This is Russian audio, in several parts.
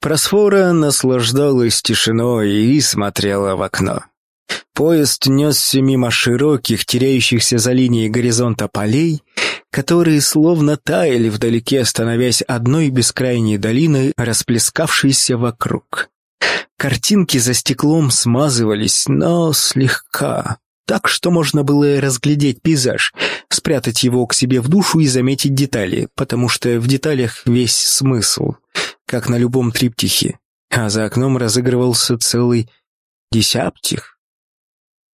Просфора наслаждалась тишиной и смотрела в окно. Поезд несся мимо широких, теряющихся за линией горизонта полей, которые словно таяли вдалеке, становясь одной бескрайней долиной, расплескавшейся вокруг. Картинки за стеклом смазывались, но слегка, так что можно было разглядеть пейзаж, спрятать его к себе в душу и заметить детали, потому что в деталях весь смысл, как на любом триптихе, а за окном разыгрывался целый десяптих.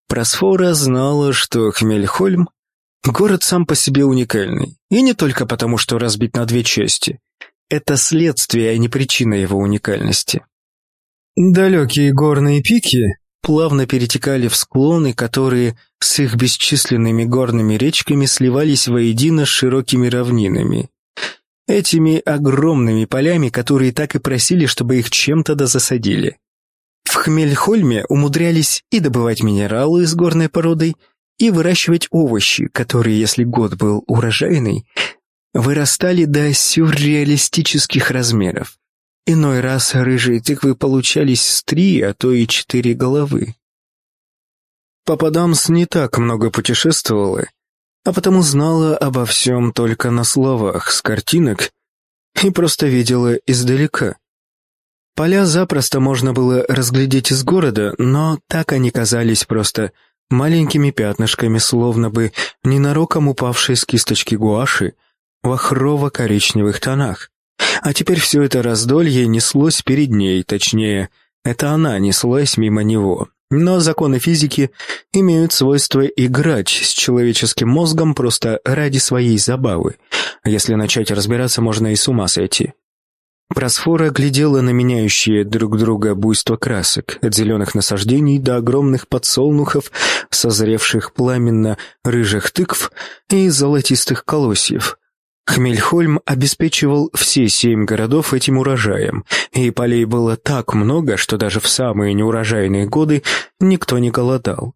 Просфора знала, что Хмельхольм — город сам по себе уникальный, и не только потому, что разбит на две части. Это следствие, а не причина его уникальности. Далекие горные пики плавно перетекали в склоны, которые с их бесчисленными горными речками сливались воедино с широкими равнинами. Этими огромными полями, которые так и просили, чтобы их чем-то дозасадили. В Хмельхольме умудрялись и добывать минералы с горной породой, и выращивать овощи, которые, если год был урожайный, вырастали до сюрреалистических размеров. Иной раз рыжие тыквы получались с три, а то и четыре головы. Пападамс не так много путешествовала, а потому знала обо всем только на словах, с картинок, и просто видела издалека. Поля запросто можно было разглядеть из города, но так они казались просто маленькими пятнышками, словно бы ненароком упавшие с кисточки гуаши в охрово-коричневых тонах. А теперь все это раздолье неслось перед ней, точнее, это она неслась мимо него. Но законы физики имеют свойство играть с человеческим мозгом просто ради своей забавы. Если начать разбираться, можно и с ума сойти. Просфора глядела на меняющие друг друга буйство красок, от зеленых насаждений до огромных подсолнухов, созревших пламенно рыжих тыкв и золотистых колосьев. Хмельхольм обеспечивал все семь городов этим урожаем, и полей было так много, что даже в самые неурожайные годы никто не голодал.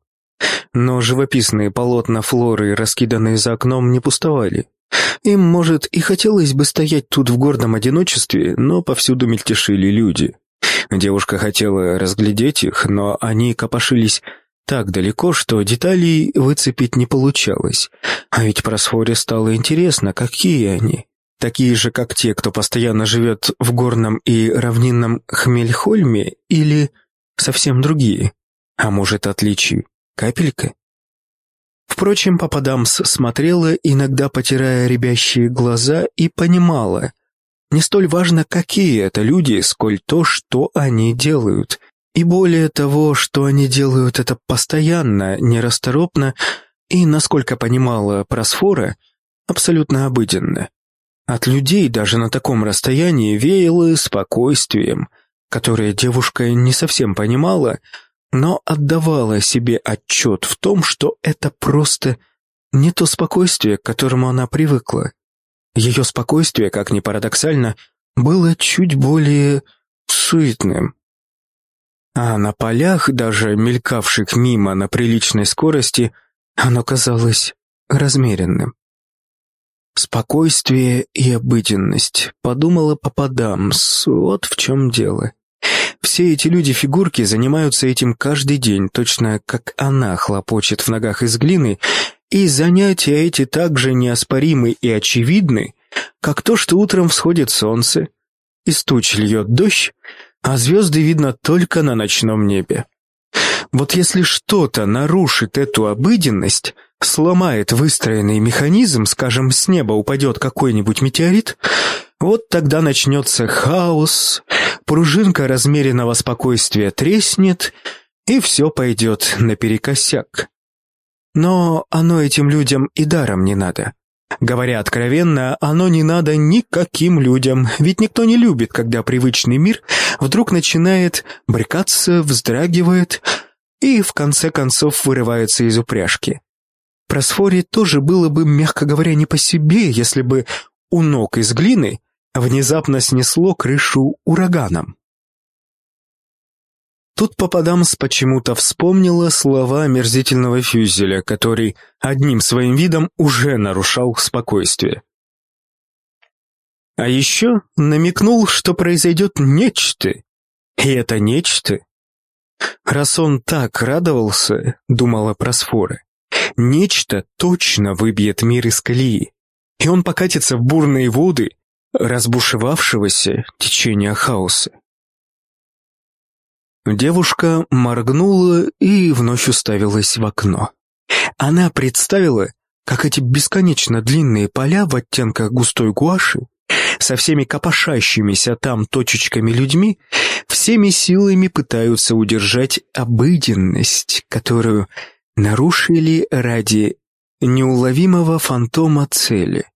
Но живописные полотна флоры, раскиданные за окном, не пустовали. Им, может, и хотелось бы стоять тут в гордом одиночестве, но повсюду мельтешили люди. Девушка хотела разглядеть их, но они копошились так далеко, что деталей выцепить не получалось. А ведь Просфоре стало интересно, какие они. Такие же, как те, кто постоянно живет в горном и равнинном Хмельхольме, или совсем другие? А может, отличий капелька? Впрочем, Папа Дамс смотрела, иногда потирая рябящие глаза, и понимала, не столь важно, какие это люди, сколь то, что они делают. И более того, что они делают это постоянно, нерасторопно и, насколько понимала Просфора, абсолютно обыденно. От людей даже на таком расстоянии веяло спокойствием, которое девушка не совсем понимала, но отдавала себе отчет в том, что это просто не то спокойствие, к которому она привыкла. Ее спокойствие, как ни парадоксально, было чуть более суетным. А на полях, даже мелькавших мимо на приличной скорости, оно казалось размеренным. «Спокойствие и обыденность», — подумала Пападамс, вот в чем дело. Все эти люди-фигурки занимаются этим каждый день, точно как она хлопочет в ногах из глины, и занятия эти также неоспоримы и очевидны, как то, что утром всходит солнце, из туч льет дождь, а звезды видно только на ночном небе. Вот если что-то нарушит эту обыденность, сломает выстроенный механизм, скажем, с неба упадет какой-нибудь метеорит, вот тогда начнется хаос, пружинка размеренного спокойствия треснет, и все пойдет наперекосяк. Но оно этим людям и даром не надо. Говоря откровенно, оно не надо никаким людям, ведь никто не любит, когда привычный мир вдруг начинает брекаться, вздрагивает и в конце концов вырывается из упряжки. Просфоре тоже было бы, мягко говоря, не по себе, если бы у ног из глины внезапно снесло крышу ураганом. Тут Пападамс почему-то вспомнила слова омерзительного фюзеля, который одним своим видом уже нарушал спокойствие. А еще намекнул, что произойдет нечто. И это нечто... Раз он так радовался, думала Просфора, нечто точно выбьет мир из колеи, и он покатится в бурные воды разбушевавшегося течения хаоса. Девушка моргнула и вновь уставилась в окно. Она представила, как эти бесконечно длинные поля в оттенках густой гуаши со всеми копошащимися там точечками людьми всеми силами пытаются удержать обыденность, которую нарушили ради неуловимого фантома цели.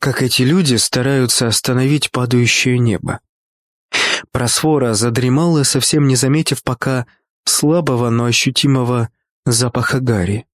Как эти люди стараются остановить падающее небо. Просфора задремала, совсем не заметив пока слабого, но ощутимого запаха гари.